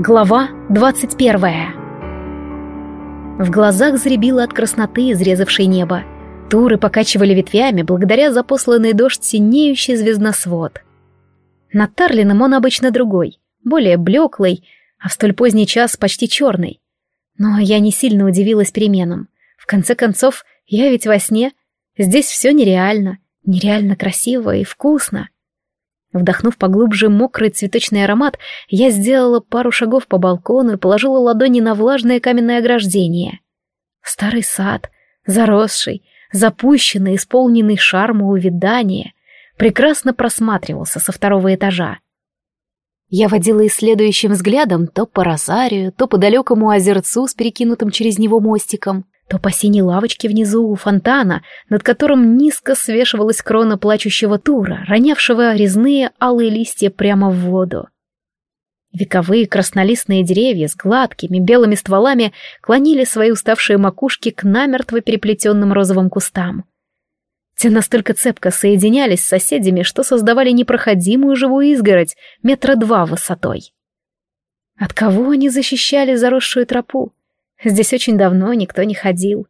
Глава 21 В глазах заребило от красноты, изрезавшей небо. Туры покачивали ветвями благодаря запосланный дождь синеющий звездносвод. Над Тарлином он обычно другой, более блеклый, а в столь поздний час почти черный. Но я не сильно удивилась переменам. В конце концов, я ведь во сне. Здесь все нереально, нереально красиво и вкусно. Вдохнув поглубже мокрый цветочный аромат, я сделала пару шагов по балкону и положила ладони на влажное каменное ограждение. Старый сад, заросший, запущенный, исполненный шарма увядания, прекрасно просматривался со второго этажа. Я водила исследующим взглядом то по розарию, то по далекому озерцу с перекинутым через него мостиком — то по синей лавочке внизу у фонтана, над которым низко свешивалась крона плачущего тура, ронявшего резные алые листья прямо в воду. Вековые краснолистные деревья с гладкими белыми стволами клонили свои уставшие макушки к намертво переплетенным розовым кустам. Те настолько цепко соединялись с соседями, что создавали непроходимую живую изгородь метра два высотой. От кого они защищали заросшую тропу? Здесь очень давно никто не ходил.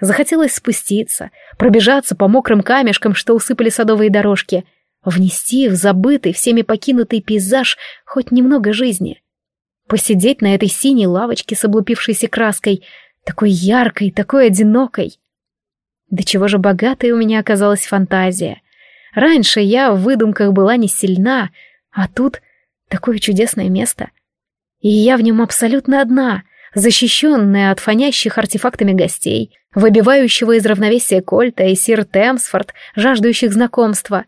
Захотелось спуститься, пробежаться по мокрым камешкам, что усыпали садовые дорожки, внести в забытый, всеми покинутый пейзаж хоть немного жизни. Посидеть на этой синей лавочке с облупившейся краской, такой яркой, такой одинокой. До чего же богатой у меня оказалась фантазия. Раньше я в выдумках была не сильна, а тут такое чудесное место. И я в нем абсолютно одна — защищенная от фонящих артефактами гостей, выбивающего из равновесия Кольта и сир Темсфорд, жаждущих знакомства.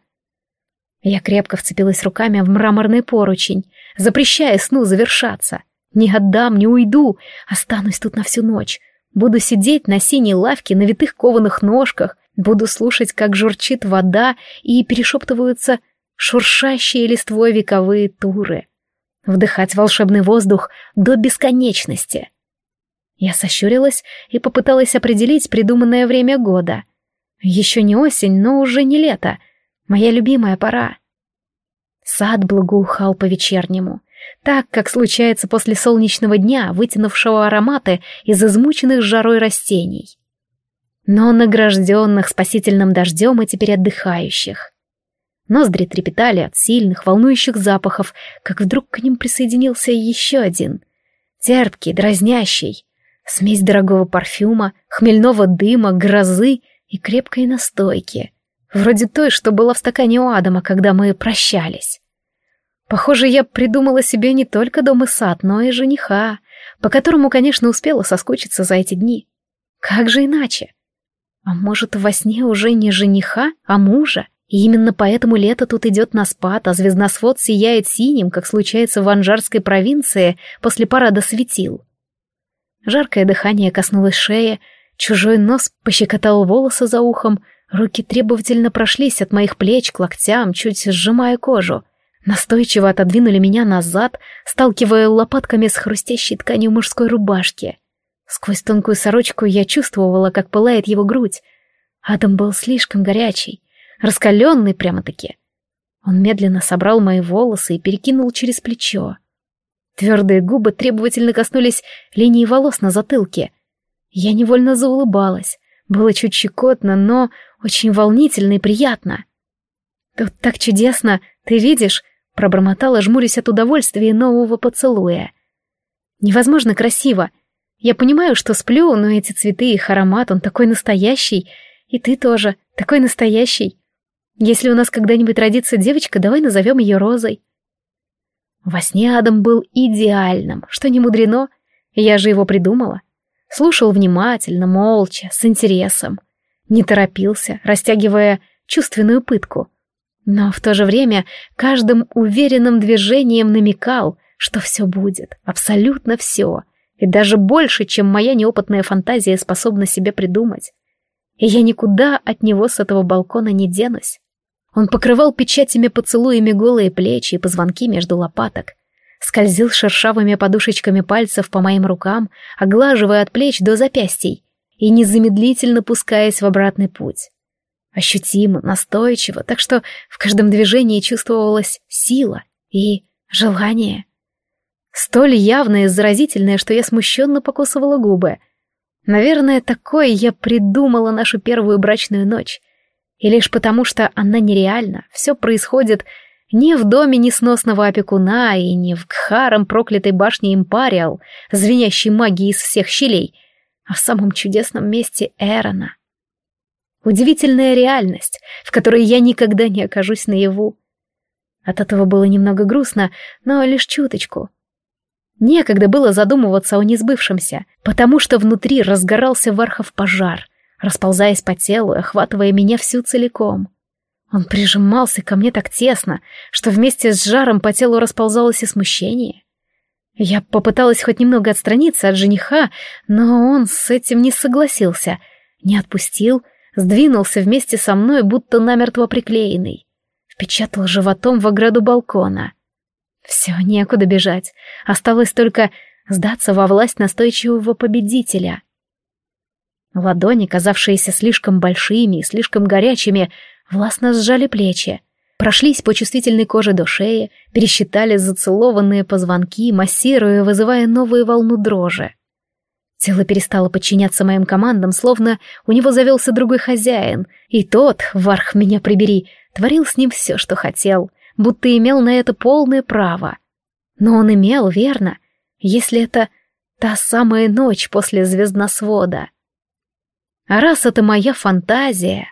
Я крепко вцепилась руками в мраморный поручень, запрещая сну завершаться. Не отдам, не уйду, останусь тут на всю ночь. Буду сидеть на синей лавке на витых кованых ножках, буду слушать, как журчит вода и перешептываются шуршащие листвой вековые туры. Вдыхать волшебный воздух до бесконечности. Я сощурилась и попыталась определить придуманное время года. Еще не осень, но уже не лето. Моя любимая пора. Сад благоухал по-вечернему, так, как случается после солнечного дня, вытянувшего ароматы из измученных жарой растений. Но награжденных спасительным дождем и теперь отдыхающих. Ноздри трепетали от сильных, волнующих запахов, как вдруг к ним присоединился еще один. Терпкий, дразнящий. Смесь дорогого парфюма, хмельного дыма, грозы и крепкой настойки. Вроде той, что была в стакане у Адама, когда мы прощались. Похоже, я придумала себе не только дом и сад, но и жениха, по которому, конечно, успела соскучиться за эти дни. Как же иначе? А может, во сне уже не жениха, а мужа? И именно поэтому лето тут идет на спад, а звездносвод сияет синим, как случается в Анжарской провинции после парада светил. Жаркое дыхание коснулось шеи, чужой нос пощекотал волосы за ухом, руки требовательно прошлись от моих плеч к локтям, чуть сжимая кожу. Настойчиво отодвинули меня назад, сталкивая лопатками с хрустящей тканью мужской рубашки. Сквозь тонкую сорочку я чувствовала, как пылает его грудь. Адам был слишком горячий, раскаленный прямо-таки. Он медленно собрал мои волосы и перекинул через плечо. Твердые губы требовательно коснулись линии волос на затылке. Я невольно заулыбалась. Было чуть щекотно, но очень волнительно и приятно. «Тут так чудесно, ты видишь?» — пробормотала, жмурясь от удовольствия нового поцелуя. «Невозможно красиво. Я понимаю, что сплю, но эти цветы, их аромат, он такой настоящий. И ты тоже, такой настоящий. Если у нас когда-нибудь родится девочка, давай назовем ее Розой». Во сне Адам был идеальным, что не мудрено, я же его придумала. Слушал внимательно, молча, с интересом. Не торопился, растягивая чувственную пытку. Но в то же время каждым уверенным движением намекал, что все будет, абсолютно все, и даже больше, чем моя неопытная фантазия способна себе придумать. И я никуда от него с этого балкона не денусь. Он покрывал печатями поцелуями голые плечи и позвонки между лопаток, скользил шершавыми подушечками пальцев по моим рукам, оглаживая от плеч до запястий и незамедлительно пускаясь в обратный путь. Ощутимо, настойчиво, так что в каждом движении чувствовалась сила и желание. Столь явное и заразительное, что я смущенно покусывала губы. Наверное, такое я придумала нашу первую брачную ночь. И лишь потому, что она нереальна, все происходит не в доме несносного опекуна и не в кхаром проклятой башне Импариал, звенящей магией из всех щелей, а в самом чудесном месте Эрона. Удивительная реальность, в которой я никогда не окажусь наяву. От этого было немного грустно, но лишь чуточку. Некогда было задумываться о несбывшемся, потому что внутри разгорался вархов пожар, расползаясь по телу и охватывая меня всю целиком. Он прижимался ко мне так тесно, что вместе с жаром по телу расползалось и смущение. Я попыталась хоть немного отстраниться от жениха, но он с этим не согласился, не отпустил, сдвинулся вместе со мной, будто намертво приклеенный. Впечатал животом в ограду балкона. Все, некуда бежать. Осталось только сдаться во власть настойчивого победителя. Ладони, казавшиеся слишком большими и слишком горячими, властно сжали плечи, прошлись по чувствительной коже до шеи, пересчитали зацелованные позвонки, массируя, вызывая новую волну дрожи. Тело перестало подчиняться моим командам, словно у него завелся другой хозяин, и тот, варх меня прибери, творил с ним все, что хотел, будто имел на это полное право. Но он имел, верно, если это та самая ночь после звездносвода. А раз это моя фантазия...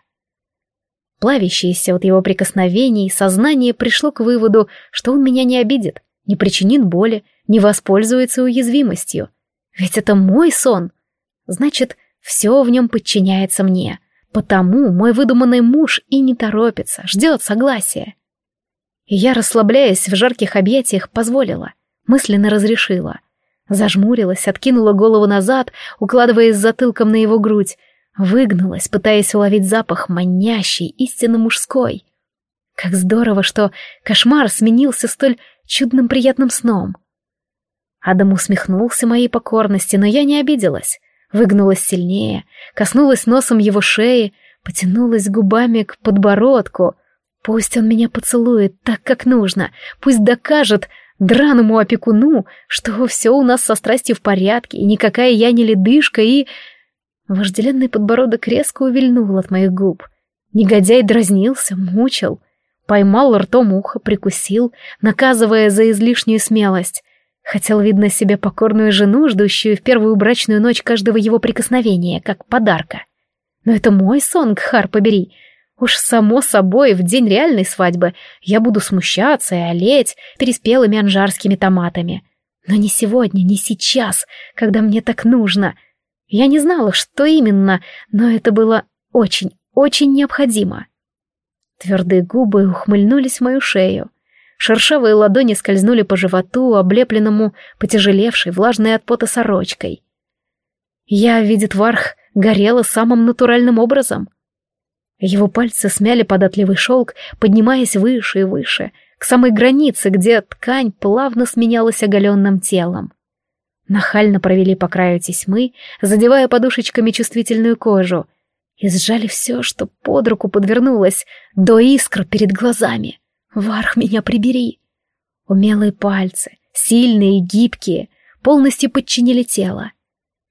Плавящееся от его прикосновений, сознание пришло к выводу, что он меня не обидит, не причинит боли, не воспользуется уязвимостью. Ведь это мой сон. Значит, все в нем подчиняется мне. Потому мой выдуманный муж и не торопится, ждет согласия. И я, расслабляясь в жарких объятиях, позволила, мысленно разрешила. Зажмурилась, откинула голову назад, укладываясь затылком на его грудь, выгнулась, пытаясь уловить запах манящий, истинно мужской. Как здорово, что кошмар сменился столь чудным приятным сном. Адам усмехнулся моей покорности, но я не обиделась. Выгнулась сильнее, коснулась носом его шеи, потянулась губами к подбородку. Пусть он меня поцелует так, как нужно, пусть докажет драному опекуну, что все у нас со страстью в порядке, и никакая я не ледышка, и... Вожделенный подбородок резко увильнул от моих губ. Негодяй дразнился, мучил. Поймал ртом ухо, прикусил, наказывая за излишнюю смелость. Хотел, видно, себе покорную жену, ждущую в первую брачную ночь каждого его прикосновения, как подарка. Но это мой сон, Кхар, побери. Уж само собой, в день реальной свадьбы я буду смущаться и олеть переспелыми анжарскими томатами. Но не сегодня, не сейчас, когда мне так нужно — я не знала, что именно, но это было очень, очень необходимо. Твердые губы ухмыльнулись в мою шею. Шершавые ладони скользнули по животу, облепленному, потяжелевшей, влажной от пота сорочкой. Я, видит Варх, горела самым натуральным образом. Его пальцы смяли податливый шелк, поднимаясь выше и выше, к самой границе, где ткань плавно сменялась оголенным телом. Нахально провели по краю тесьмы, задевая подушечками чувствительную кожу, и сжали все, что под руку подвернулось, до искр перед глазами. Варх меня прибери. Умелые пальцы, сильные и гибкие, полностью подчинили тело.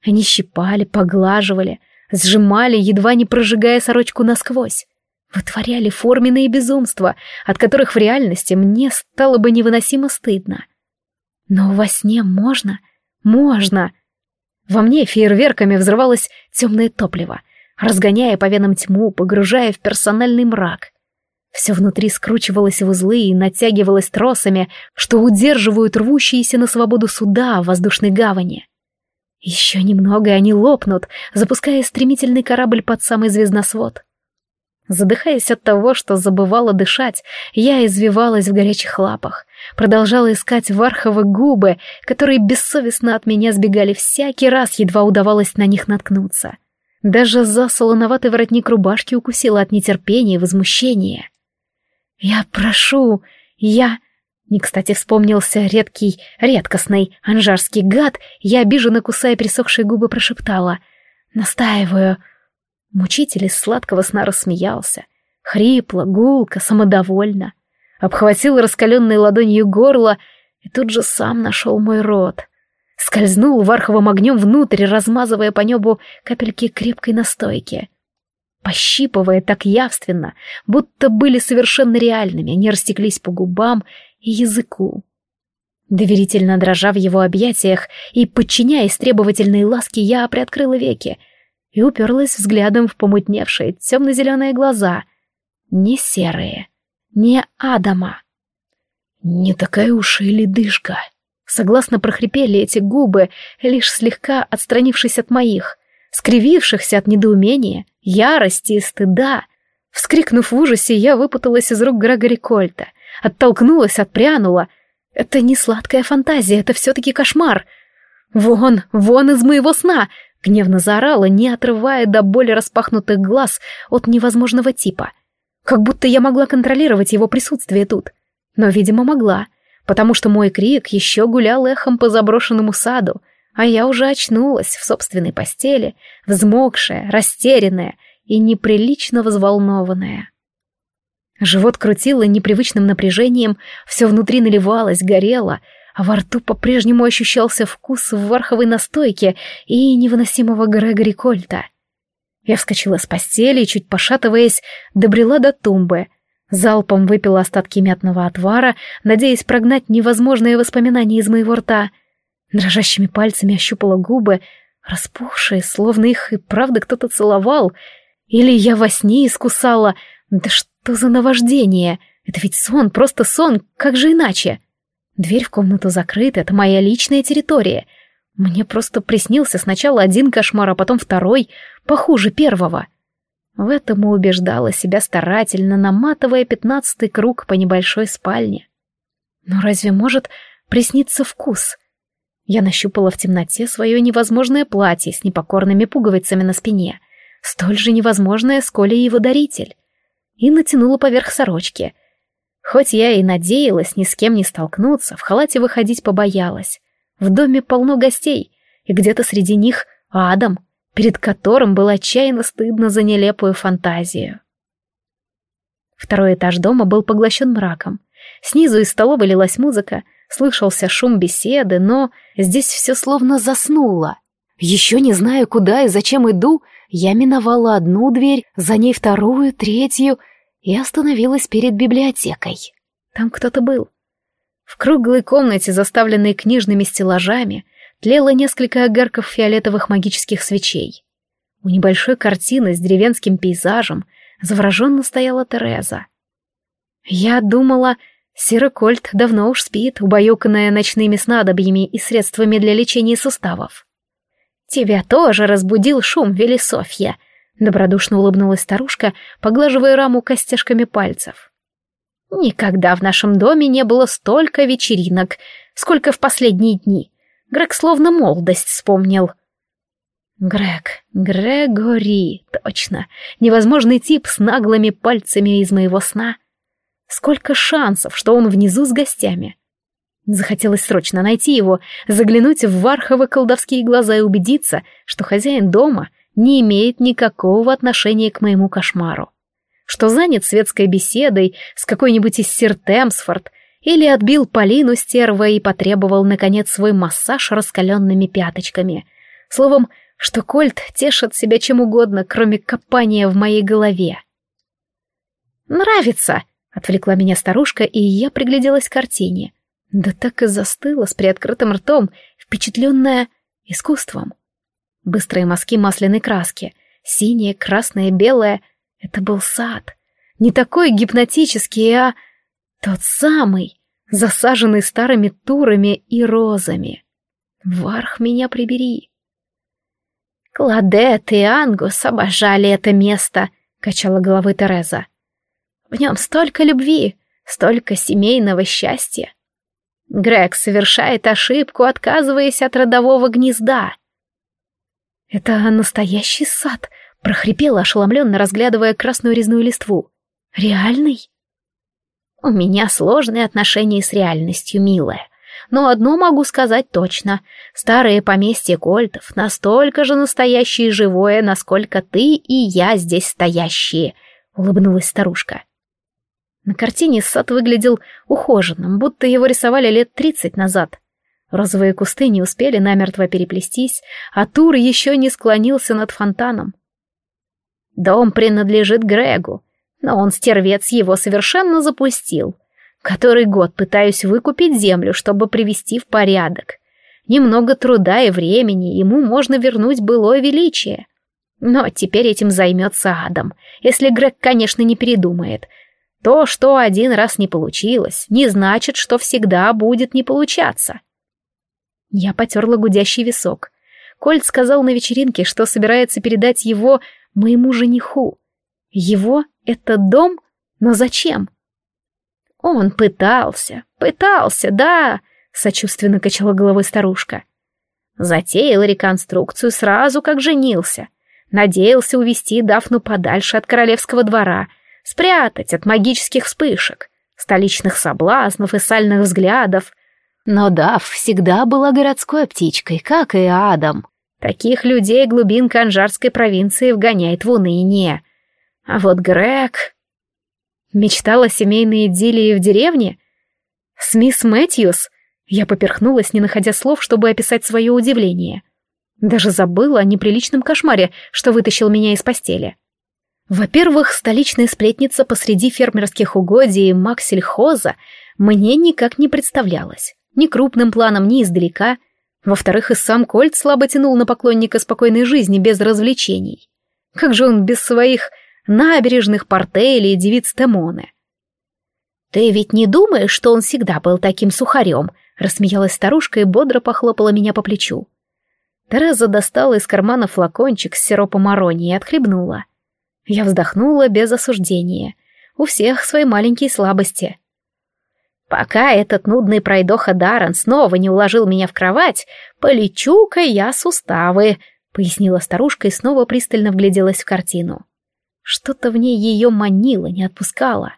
Они щипали, поглаживали, сжимали, едва не прожигая сорочку насквозь. Вытворяли форменные безумства, от которых в реальности мне стало бы невыносимо стыдно. Но во сне можно — можно. Во мне фейерверками взрывалось темное топливо, разгоняя по венам тьму, погружая в персональный мрак. Все внутри скручивалось в узлы и натягивалось тросами, что удерживают рвущиеся на свободу суда в воздушной гавани. Еще немного, и они лопнут, запуская стремительный корабль под самый звездносвод. Задыхаясь от того, что забывала дышать, я извивалась в горячих лапах, продолжала искать варховы губы, которые бессовестно от меня сбегали всякий раз, едва удавалось на них наткнуться. Даже за солоноватый воротник рубашки укусила от нетерпения и возмущения. «Я прошу, я...» Не кстати вспомнился редкий, редкостный анжарский гад, я обиженно кусая пересохшие губы прошептала. «Настаиваю, Мучитель из сладкого сна рассмеялся. Хрипло, гулко, самодовольно. Обхватил раскаленной ладонью горло и тут же сам нашел мой рот. Скользнул варховым огнем внутрь, размазывая по небу капельки крепкой настойки. Пощипывая так явственно, будто были совершенно реальными, они растеклись по губам и языку. Доверительно дрожа в его объятиях и подчиняясь требовательной ласке, я приоткрыла веки и уперлась взглядом в помутневшие темно-зеленые глаза. Не серые, не Адама. Не такая уж и ледышка. Согласно прохрипели эти губы, лишь слегка отстранившись от моих, скривившихся от недоумения, ярости и стыда. Вскрикнув в ужасе, я выпуталась из рук Грегори Кольта, оттолкнулась, отпрянула. Это не сладкая фантазия, это все-таки кошмар. «Вон, вон из моего сна!» — гневно заорала, не отрывая до боли распахнутых глаз от невозможного типа. Как будто я могла контролировать его присутствие тут. Но, видимо, могла, потому что мой крик еще гулял эхом по заброшенному саду, а я уже очнулась в собственной постели, взмокшая, растерянная и неприлично взволнованная. Живот крутило непривычным напряжением, все внутри наливалось, горело, а во рту по-прежнему ощущался вкус варховой настойки и невыносимого Грегори Кольта. Я вскочила с постели и, чуть пошатываясь, добрела до тумбы. Залпом выпила остатки мятного отвара, надеясь прогнать невозможные воспоминания из моего рта. Дрожащими пальцами ощупала губы, распухшие, словно их и правда кто-то целовал. Или я во сне искусала. Да что за наваждение? Это ведь сон, просто сон, как же иначе? Дверь в комнату закрыта, это моя личная территория. Мне просто приснился сначала один кошмар, а потом второй, похуже первого. В этом и убеждала себя старательно, наматывая пятнадцатый круг по небольшой спальне. Но разве может присниться вкус? Я нащупала в темноте свое невозможное платье с непокорными пуговицами на спине, столь же невозможное, сколь и его даритель, и натянула поверх сорочки. Хоть я и надеялась ни с кем не столкнуться, в халате выходить побоялась. В доме полно гостей, и где-то среди них Адам, перед которым было отчаянно стыдно за нелепую фантазию. Второй этаж дома был поглощен мраком. Снизу из столовой лилась музыка, слышался шум беседы, но здесь все словно заснуло. Еще не знаю, куда и зачем иду, я миновала одну дверь, за ней вторую, третью и остановилась перед библиотекой. Там кто-то был. В круглой комнате, заставленной книжными стеллажами, тлело несколько огарков фиолетовых магических свечей. У небольшой картины с деревенским пейзажем завороженно стояла Тереза. Я думала, Сирокольт давно уж спит, убаюканная ночными снадобьями и средствами для лечения суставов. «Тебя тоже разбудил шум, Велисофья», — добродушно улыбнулась старушка, поглаживая раму костяшками пальцев. «Никогда в нашем доме не было столько вечеринок, сколько в последние дни. Грег словно молодость вспомнил». Грег, Грегори, точно, невозможный тип с наглыми пальцами из моего сна — Сколько шансов, что он внизу с гостями. Захотелось срочно найти его, заглянуть в варховы колдовские глаза и убедиться, что хозяин дома не имеет никакого отношения к моему кошмару. Что занят светской беседой с какой-нибудь из сир Темсфорд или отбил Полину стерва и потребовал, наконец, свой массаж раскаленными пяточками. Словом, что Кольт тешит себя чем угодно, кроме копания в моей голове. «Нравится!» Отвлекла меня старушка, и я пригляделась к картине. Да так и застыла с приоткрытым ртом, впечатленная искусством. Быстрые мазки масляной краски, синее, красное, белое — это был сад. Не такой гипнотический, а тот самый, засаженный старыми турами и розами. Варх меня прибери. «Кладет и Ангус обожали это место», — качала головой Тереза. В нем столько любви, столько семейного счастья. Грег совершает ошибку, отказываясь от родового гнезда. «Это настоящий сад», — прохрипела, ошеломленно разглядывая красную резную листву. «Реальный?» «У меня сложные отношения с реальностью, милая. Но одно могу сказать точно. Старые поместья Кольтов настолько же настоящие и живое, насколько ты и я здесь стоящие», — улыбнулась старушка. На картине сад выглядел ухоженным, будто его рисовали лет тридцать назад. Розовые кусты не успели намертво переплестись, а Тур еще не склонился над фонтаном. Дом принадлежит Грегу, но он, стервец, его совершенно запустил. Который год пытаюсь выкупить землю, чтобы привести в порядок. Немного труда и времени, ему можно вернуть былое величие. Но теперь этим займется Адам, если Грег, конечно, не передумает. То, что один раз не получилось, не значит, что всегда будет не получаться. Я потерла гудящий висок. Кольт сказал на вечеринке, что собирается передать его моему жениху. Его — это дом? Но зачем? Он пытался, пытался, да, сочувственно качала головой старушка. Затеял реконструкцию сразу, как женился. Надеялся увести Дафну подальше от королевского двора, спрятать от магических вспышек, столичных соблазнов и сальных взглядов. Но Даф всегда была городской птичкой, как и Адам. Таких людей глубинка Анжарской провинции вгоняет в уныние. А вот Грег... Мечтала семейной идиллии в деревне? С мисс Мэтьюс? Я поперхнулась, не находя слов, чтобы описать свое удивление. Даже забыла о неприличном кошмаре, что вытащил меня из постели. Во-первых, столичная сплетница посреди фермерских угодий Максельхоза мне никак не представлялась. Ни крупным планом, ни издалека — во-вторых, и сам Кольт слабо тянул на поклонника спокойной жизни без развлечений. Как же он без своих набережных портелей и девиц Темоны? «Ты ведь не думаешь, что он всегда был таким сухарем?» — рассмеялась старушка и бодро похлопала меня по плечу. Тереза достала из кармана флакончик с сиропом аронии и отхлебнула. Я вздохнула без осуждения. У всех свои маленькие слабости. Пока этот нудный пройдоха Даррен снова не уложил меня в кровать, полечу-ка я суставы, — пояснила старушка и снова пристально вгляделась в картину. Что-то в ней ее манило, не отпускало.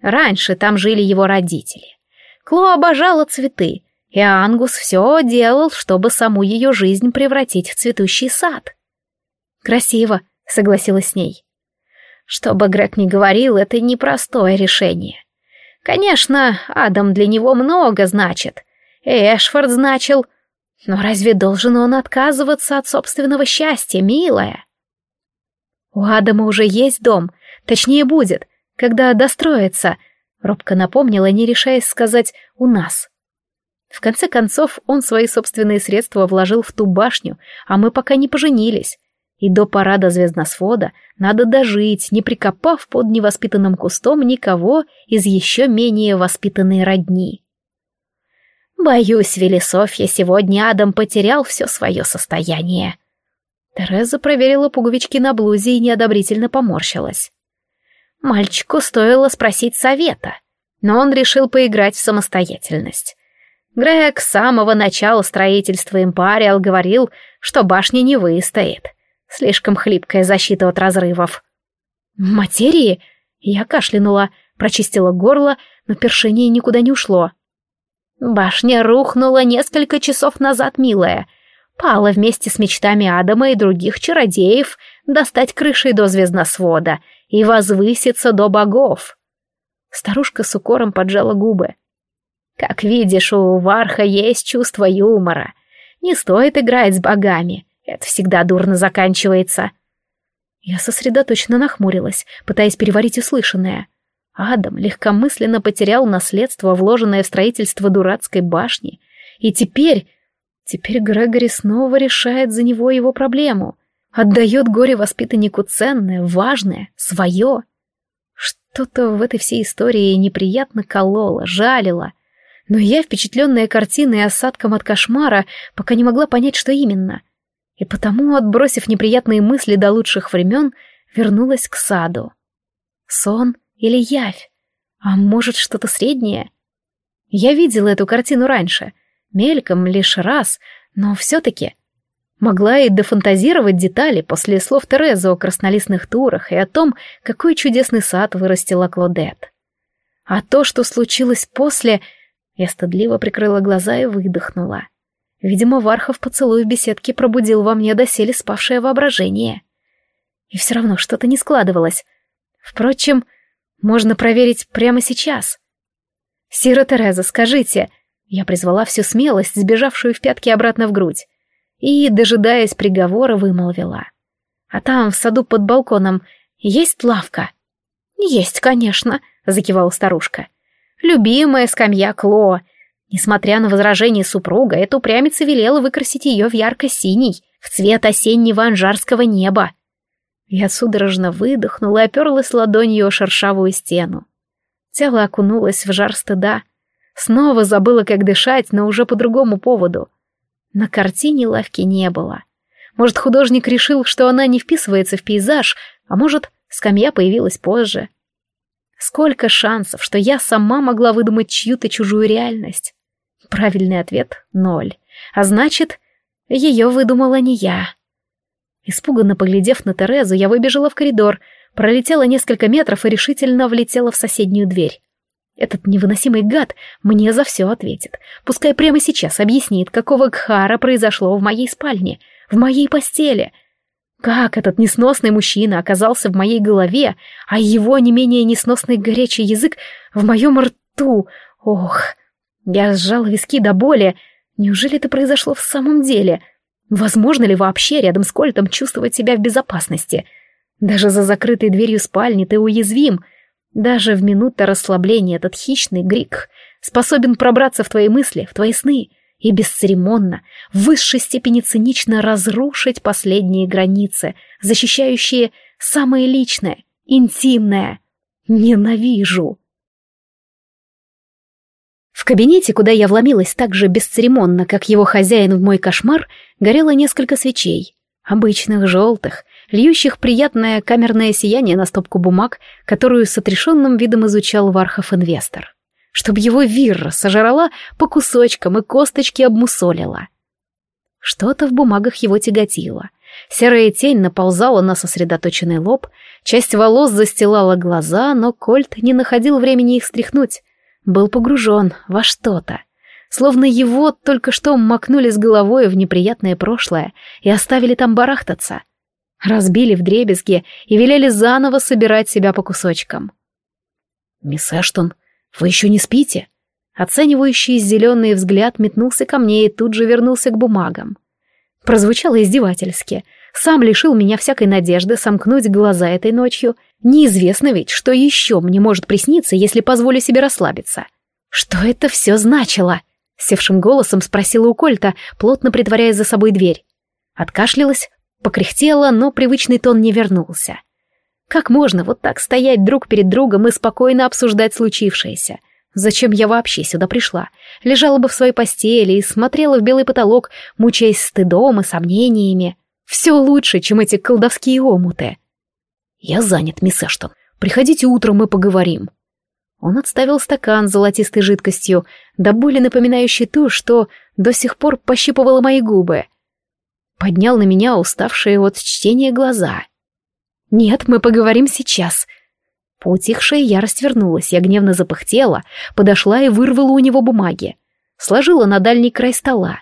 Раньше там жили его родители. Кло обожала цветы, и Ангус все делал, чтобы саму ее жизнь превратить в цветущий сад. «Красиво», — согласилась с ней. Что бы Грег ни говорил, это непростое решение. Конечно, Адам для него много значит. Эшфорд значил. Но разве должен он отказываться от собственного счастья, милая? У Адама уже есть дом, точнее будет, когда достроится, робко напомнила, не решаясь сказать «у нас». В конце концов, он свои собственные средства вложил в ту башню, а мы пока не поженились. И до парада звездносвода надо дожить, не прикопав под невоспитанным кустом никого из еще менее воспитанной родни. Боюсь, Велисофья, сегодня Адам потерял все свое состояние. Тереза проверила пуговички на блузе и неодобрительно поморщилась. Мальчику стоило спросить совета, но он решил поиграть в самостоятельность. Грег с самого начала строительства Импариал говорил, что башня не выстоит — Слишком хлипкая защита от разрывов. «Материи?» Я кашлянула, прочистила горло, но першение никуда не ушло. «Башня рухнула несколько часов назад, милая. Пала вместе с мечтами Адама и других чародеев достать крышей до звездносвода и возвыситься до богов». Старушка с укором поджала губы. «Как видишь, у Варха есть чувство юмора. Не стоит играть с богами. Это всегда дурно заканчивается. Я сосредоточенно нахмурилась, пытаясь переварить услышанное. Адам легкомысленно потерял наследство, вложенное в строительство дурацкой башни. И теперь... Теперь Грегори снова решает за него его проблему. Отдает горе-воспитаннику ценное, важное, свое. Что-то в этой всей истории неприятно кололо, жалило. Но я, впечатленная картиной и осадком от кошмара, пока не могла понять, что именно и потому, отбросив неприятные мысли до лучших времен, вернулась к саду. Сон или явь? А может, что-то среднее? Я видела эту картину раньше, мельком лишь раз, но все-таки могла и дофантазировать детали после слов Терезы о краснолистных турах и о том, какой чудесный сад вырастила Клодет. А то, что случилось после... Я стыдливо прикрыла глаза и выдохнула. Видимо, Вархов поцелуй в беседке пробудил во мне доселе спавшее воображение. И все равно что-то не складывалось. Впрочем, Можно проверить прямо сейчас. «Сира Тереза, скажите...» Я призвала всю смелость, сбежавшую в пятки обратно в грудь, и, дожидаясь приговора, вымолвила. «А там, в саду под балконом, есть лавка?» «Есть, конечно», — закивала старушка. «Любимая скамья Кло. Несмотря на возражение супруга, эта упрямица велела выкрасить ее в ярко-синий, в цвет осеннего анжарского неба. Я судорожно выдохнула и оперлась ладонью о шершавую стену. Тело окунулось в жар стыда. Снова забыла, как дышать, но уже по другому поводу. На картине лавки не было. Может, художник решил, что она не вписывается в пейзаж, а может, скамья появилась позже. Сколько шансов, что я сама могла выдумать чью-то чужую реальность? Правильный ответ — ноль. А значит, ее выдумала не я. Испуганно поглядев на Терезу, я выбежала в коридор, пролетела несколько метров и решительно влетела в соседнюю дверь. Этот невыносимый гад мне за все ответит. Пускай прямо сейчас объяснит, какого гхара произошло в моей спальне, в моей постели. Как этот несносный мужчина оказался в моей голове, а его не менее несносный горячий язык в моем рту. Ох, я сжала виски до боли. Неужели это произошло в самом деле? — Возможно ли вообще рядом с Кольтом чувствовать себя в безопасности? Даже за закрытой дверью спальни ты уязвим. Даже в минуты расслабления этот хищный грик способен пробраться в твои мысли, в твои сны и бесцеремонно, в высшей степени цинично разрушить последние границы, защищающие самое личное, интимное. Ненавижу. В кабинете, куда я вломилась так же бесцеремонно, как его хозяин в мой кошмар, горело несколько свечей. Обычных, желтых, льющих приятное камерное сияние на стопку бумаг, которую с отрешенным видом изучал Вархов-инвестор. Чтобы его вирра сожрала по кусочкам и косточки обмусолила. Что-то в бумагах его тяготило. Серая тень наползала на сосредоточенный лоб, часть волос застилала глаза, но Кольт не находил времени их стряхнуть был погружен во что-то. Словно его только что макнули с головой в неприятное прошлое и оставили там барахтаться. Разбили в дребезги и велели заново собирать себя по кусочкам. «Мисс Эштон, вы еще не спите?» Оценивающий зеленый взгляд метнулся ко мне и тут же вернулся к бумагам. Прозвучало издевательски. Сам лишил меня всякой надежды сомкнуть глаза этой ночью — Неизвестно ведь, что еще мне может присниться, если позволю себе расслабиться. Что это все значило? Севшим голосом спросила у Кольта, плотно притворяя за собой дверь. Откашлялась, покряхтела, но привычный тон не вернулся. Как можно вот так стоять друг перед другом и спокойно обсуждать случившееся? Зачем я вообще сюда пришла? Лежала бы в своей постели и смотрела в белый потолок, мучаясь стыдом и сомнениями. Все лучше, чем эти колдовские омуты. «Я занят, мисс Эштон. Приходите утром, мы поговорим». Он отставил стакан с золотистой жидкостью, до боли напоминающей ту, что до сих пор пощипывала мои губы. Поднял на меня уставшие от чтения глаза. «Нет, мы поговорим сейчас». Поутихшая ярость вернулась, я гневно запыхтела, подошла и вырвала у него бумаги. Сложила на дальний край стола.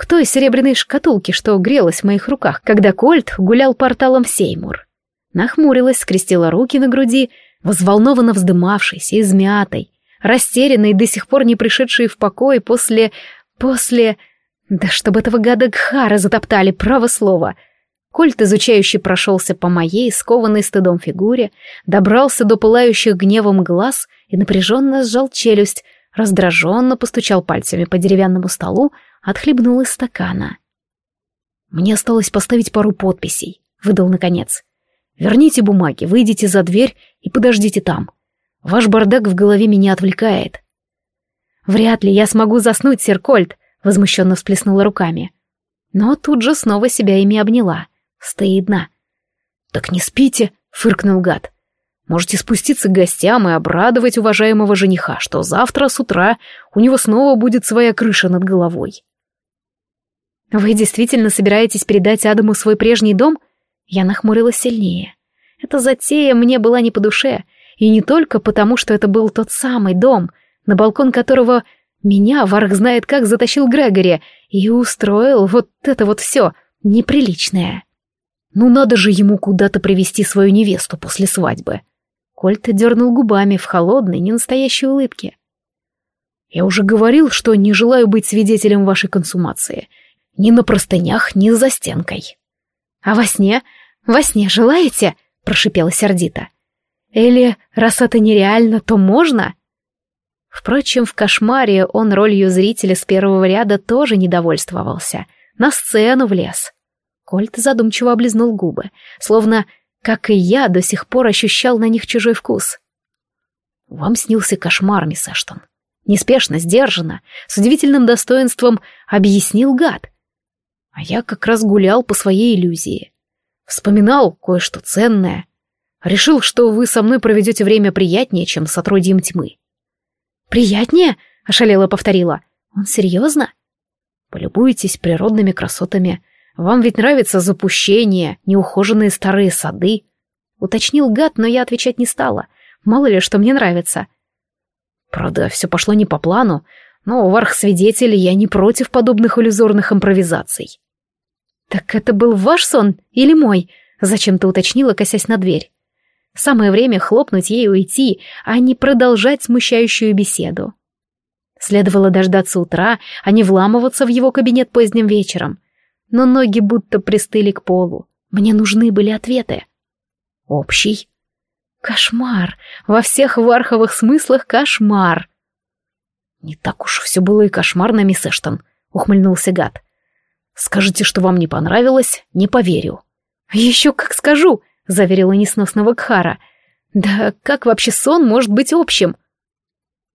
К той серебряной шкатулке, что грелась в моих руках, когда Кольт гулял порталом в Сеймур. Нахмурилась, скрестила руки на груди, взволнованно вздымавшейся, измятой, растерянной, до сих пор не пришедшей в покой после... после... Да чтобы этого гада Гхара затоптали, право слово. Кольт, изучающий, прошелся по моей, скованной стыдом фигуре, добрался до пылающих гневом глаз и напряженно сжал челюсть, раздраженно постучал пальцами по деревянному столу, отхлебнул из стакана. «Мне осталось поставить пару подписей», — выдал наконец. Верните бумаги, выйдите за дверь и подождите там. Ваш бардак в голове меня отвлекает. Вряд ли я смогу заснуть, сэр Кольт, возмущенно всплеснула руками. Но тут же снова себя ими обняла. Стыдно. Так не спите, фыркнул гад. Можете спуститься к гостям и обрадовать уважаемого жениха, что завтра с утра у него снова будет своя крыша над головой. Вы действительно собираетесь передать Адаму свой прежний дом? — я нахмурилась сильнее. Эта затея мне была не по душе, и не только потому, что это был тот самый дом, на балкон которого меня, Варх знает как, затащил Грегори и устроил вот это вот все неприличное. Ну надо же ему куда-то привести свою невесту после свадьбы. Кольт дернул губами в холодной, ненастоящей улыбке. «Я уже говорил, что не желаю быть свидетелем вашей консумации. Ни на простынях, ни за стенкой». «А во сне? Во сне желаете?» — прошипела сердито. «Или, раз это нереально, то можно?» Впрочем, в кошмаре он ролью зрителя с первого ряда тоже недовольствовался. На сцену влез. Кольт задумчиво облизнул губы, словно, как и я, до сих пор ощущал на них чужой вкус. «Вам снился кошмар, мисс Эштон. Неспешно, сдержанно, с удивительным достоинством объяснил гад. А я как раз гулял по своей иллюзии. Вспоминал кое-что ценное. Решил, что вы со мной проведете время приятнее, чем с отродьем тьмы. «Приятнее?» — ошалела повторила. «Он серьезно?» «Полюбуйтесь природными красотами. Вам ведь нравится запущение, неухоженные старые сады». Уточнил гад, но я отвечать не стала. Мало ли, что мне нравится. Правда, все пошло не по плану, но варх-свидетелей я не против подобных иллюзорных импровизаций. «Так это был ваш сон или мой?» — зачем-то уточнила, косясь на дверь. Самое время хлопнуть ей и уйти, а не продолжать смущающую беседу. Следовало дождаться утра, а не вламываться в его кабинет поздним вечером. Но ноги будто пристыли к полу. Мне нужны были ответы. Общий. Кошмар. Во всех варховых смыслах кошмар. Не так уж все было и кошмарно, мисс Эштон, ухмыльнулся гад. Скажите, что вам не понравилось, не поверю. Еще как скажу, заверила несносного Кхара. Да как вообще сон может быть общим?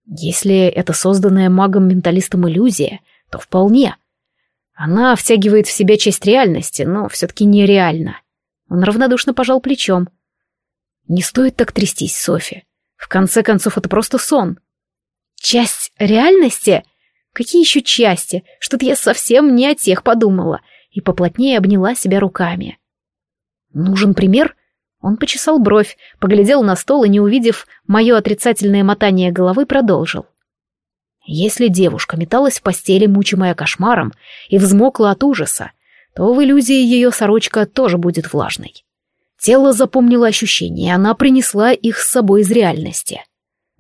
Если это созданная магом-менталистом иллюзия, то вполне. Она втягивает в себя часть реальности, но все-таки нереально. Он равнодушно пожал плечом. Не стоит так трястись, Софи. В конце концов, это просто сон. Часть реальности? Какие еще части? Что-то я совсем не о тех подумала. И поплотнее обняла себя руками. Нужен пример? Он почесал бровь, поглядел на стол и, не увидев мое отрицательное мотание головы, продолжил. Если девушка металась в постели, мучимая кошмаром, и взмокла от ужаса, то в иллюзии ее сорочка тоже будет влажной. Тело запомнило ощущения, она принесла их с собой из реальности.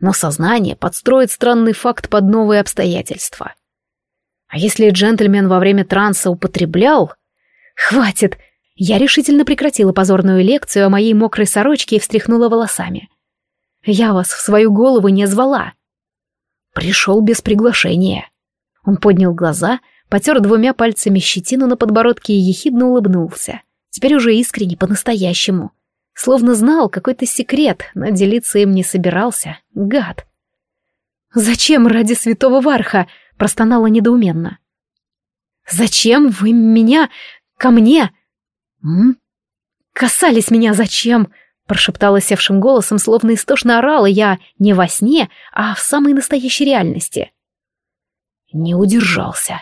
Но сознание подстроит странный факт под новые обстоятельства. А если джентльмен во время транса употреблял... Хватит! Я решительно прекратила позорную лекцию о моей мокрой сорочке и встряхнула волосами. «Я вас в свою голову не звала». «Пришел без приглашения». Он поднял глаза, потер двумя пальцами щетину на подбородке и ехидно улыбнулся. Теперь уже искренне, по-настоящему. Словно знал какой-то секрет, но делиться им не собирался. Гад. «Зачем ради святого Варха?» — простонала недоуменно. «Зачем вы меня... ко мне?» «М? Касались меня зачем?» — прошептала севшим голосом, словно истошно орала я не во сне, а в самой настоящей реальности. Не удержался.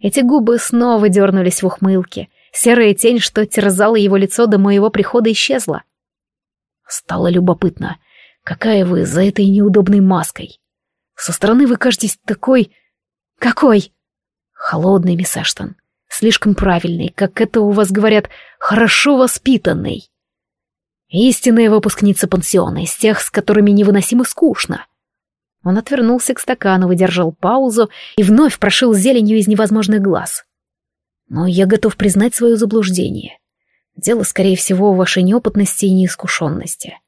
Эти губы снова дернулись в ухмылке. Серая тень, что терзала его лицо до моего прихода, исчезла. Стало любопытно, какая вы за этой неудобной маской. Со стороны вы кажетесь такой... Какой? Холодный, мисс Эштон слишком правильный, как это у вас говорят, хорошо воспитанный. Истинная выпускница пансиона, из тех, с которыми невыносимо скучно. Он отвернулся к стакану, выдержал паузу и вновь прошил зеленью из невозможных глаз. Но я готов признать свое заблуждение. Дело, скорее всего, в вашей неопытности и неискушенности.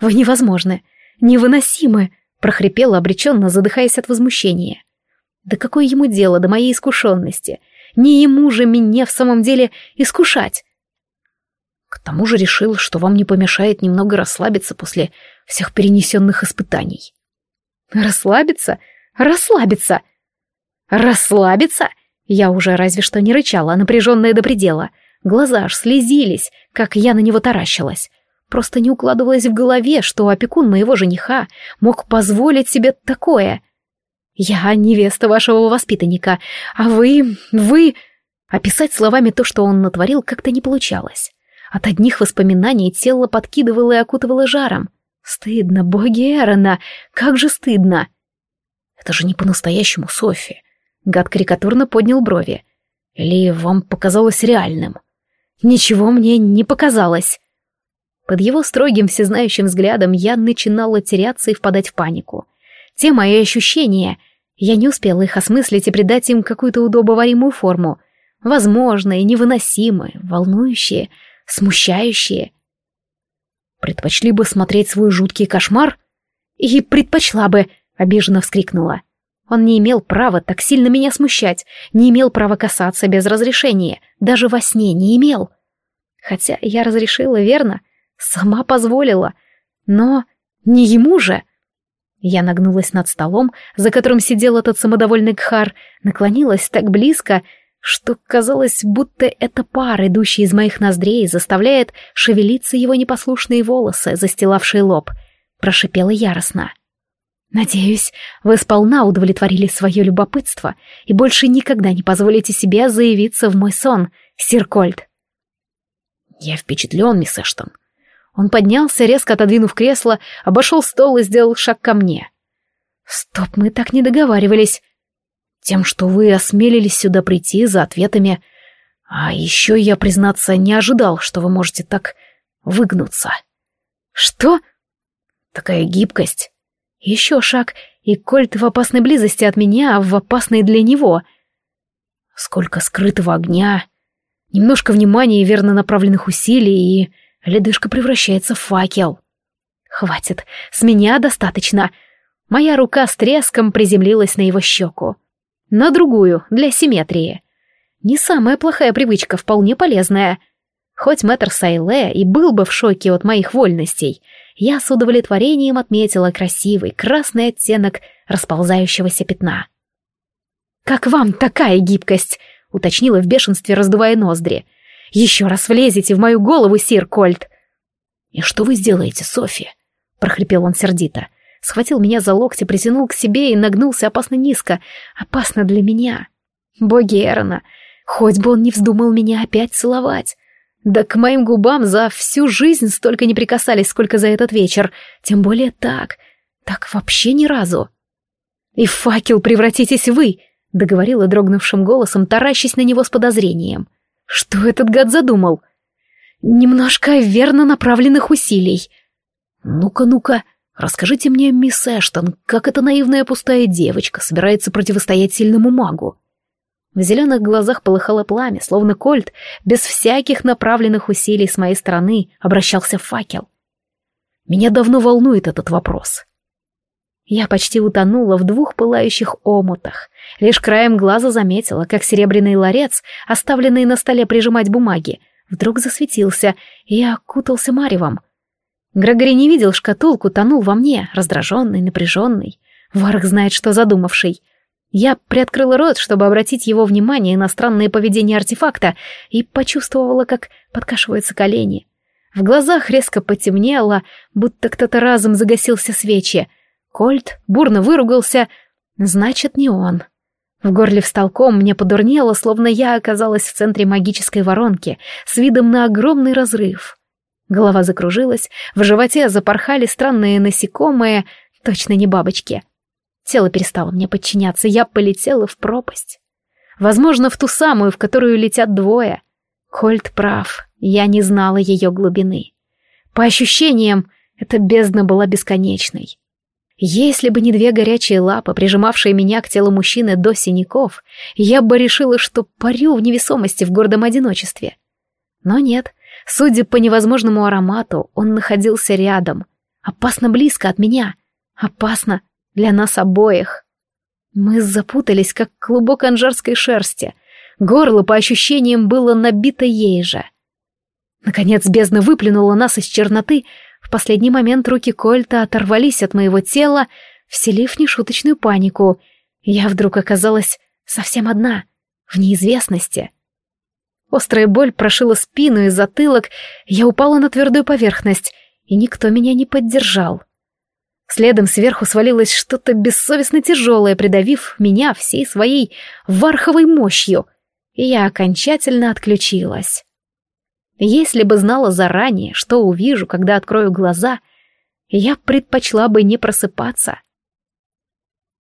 Вы невозможны, невыносимы, прохрипела обреченно, задыхаясь от возмущения. Да какое ему дело до моей искушенности — не ему же меня в самом деле искушать. К тому же решил, что вам не помешает немного расслабиться после всех перенесенных испытаний. Расслабиться? Расслабиться! Расслабиться? Я уже разве что не рычала, напряженная до предела. Глаза аж слезились, как я на него таращилась. Просто не укладывалось в голове, что опекун моего жениха мог позволить себе такое — «Я невеста вашего воспитанника, а вы... вы...» Описать словами то, что он натворил, как-то не получалось. От одних воспоминаний тело подкидывало и окутывало жаром. Стыдно, боги Эрона, как же стыдно. Это же не по-настоящему Софи. Гад карикатурно поднял брови. Или вам показалось реальным? Ничего мне не показалось. Под его строгим всезнающим взглядом я начинала теряться и впадать в панику. Те мои ощущения, я не успела их осмыслить и придать им какую-то удобоваримую форму. Возможные, невыносимые, волнующие, смущающие. Предпочли бы смотреть свой жуткий кошмар? И предпочла бы, обиженно вскрикнула. Он не имел права так сильно меня смущать, не имел права касаться без разрешения, даже во сне не имел. Хотя я разрешила, верно? Сама позволила. Но не ему же. Я нагнулась над столом, за которым сидел этот самодовольный Кхар, наклонилась так близко, что казалось, будто эта пар, идущая из моих ноздрей, заставляет шевелиться его непослушные волосы, застилавшие лоб. Прошипела яростно. «Надеюсь, вы сполна удовлетворили свое любопытство и больше никогда не позволите себе заявиться в мой сон, сир Кольт». «Я впечатлен, мисс Эштон». Он поднялся, резко отодвинув кресло, обошел стол и сделал шаг ко мне. «Стоп, мы так не договаривались». «Тем, что вы осмелились сюда прийти за ответами. А еще я, признаться, не ожидал, что вы можете так выгнуться». «Что?» «Такая гибкость». Еще шаг, и Кольт в опасной близости от меня, а в опасной для него. Сколько скрытого огня, Немножко внимания и верно направленных усилий, и ледышка превращается в факел. Хватит, с меня достаточно. Моя рука с треском приземлилась на его щеку. На другую, для симметрии. Не самая плохая привычка, вполне полезная. Хоть мэтр Сайле и был бы в шоке от моих вольностей, я с удовлетворением отметила красивый красный оттенок расползающегося пятна. «Как вам такая гибкость?» — уточнила в бешенстве, раздувая ноздри. «Еще раз влезете в мою голову, сир Кольт!» «И что вы сделаете, Софи?» — прохрипел он сердито. Схватил меня за локти, притянул к себе и нагнулся опасно низко. Опасно для меня. Боги Эрона, хоть бы он не вздумал меня опять целовать. Да к моим губам за всю жизнь столько не прикасались, сколько за этот вечер. Тем более так. Так вообще ни разу. «И в факел превратитесь вы!» — договорила дрогнувшим голосом, таращась на него с подозрением. «Что этот гад задумал?» «Немножко верно направленных усилий». «Ну-ка, ну-ка, расскажите мне, мисс Эштон, как эта наивная пустая девочка собирается противостоять сильному магу?» В зеленых глазах полыхало пламя, словно кольт, без всяких направленных усилий с моей стороны, обращался факел. «Меня давно волнует этот вопрос». Я почти утонула в двух пылающих омутах. Лишь краем глаза заметила, как серебряный ларец, оставленный на столе прижимать бумаги, вдруг засветился и окутался маревом. Грегори не видел шкатулку, тонул во мне, раздраженный, напряженный. Варх знает, что задумавший. Я приоткрыла рот, чтобы обратить его внимание на странное поведение артефакта, и почувствовала, как подкашиваются колени. В глазах резко потемнело, будто кто-то разом загасился свечи — Кольт бурно выругался. Значит, не он. В горле встал ком, мне подурнело, словно я оказалась в центре магической воронки с видом на огромный разрыв. Голова закружилась, в животе запорхали странные насекомые, точно не бабочки. Тело перестало мне подчиняться, я полетела в пропасть. Возможно, в ту самую, в которую летят двое. Кольт прав, я не знала ее глубины. По ощущениям, эта бездна была бесконечной. Если бы не две горячие лапы, прижимавшие меня к телу мужчины до синяков, я бы решила, что парю в невесомости в гордом одиночестве. Но нет, судя по невозможному аромату, он находился рядом, опасно близко от меня, опасно для нас обоих. Мы запутались, как клубок анжарской шерсти. Горло, по ощущениям, было набито ей же. Наконец бездна выплюнула нас из черноты, в последний момент руки Кольта оторвались от моего тела, вселив нешуточную панику. Я вдруг оказалась совсем одна, в неизвестности. Острая боль прошила спину и затылок, я упала на твердую поверхность, и никто меня не поддержал. Следом сверху свалилось что-то бессовестно тяжелое, придавив меня всей своей варховой мощью, и я окончательно отключилась. Если бы знала заранее, что увижу, когда открою глаза, я предпочла бы не просыпаться —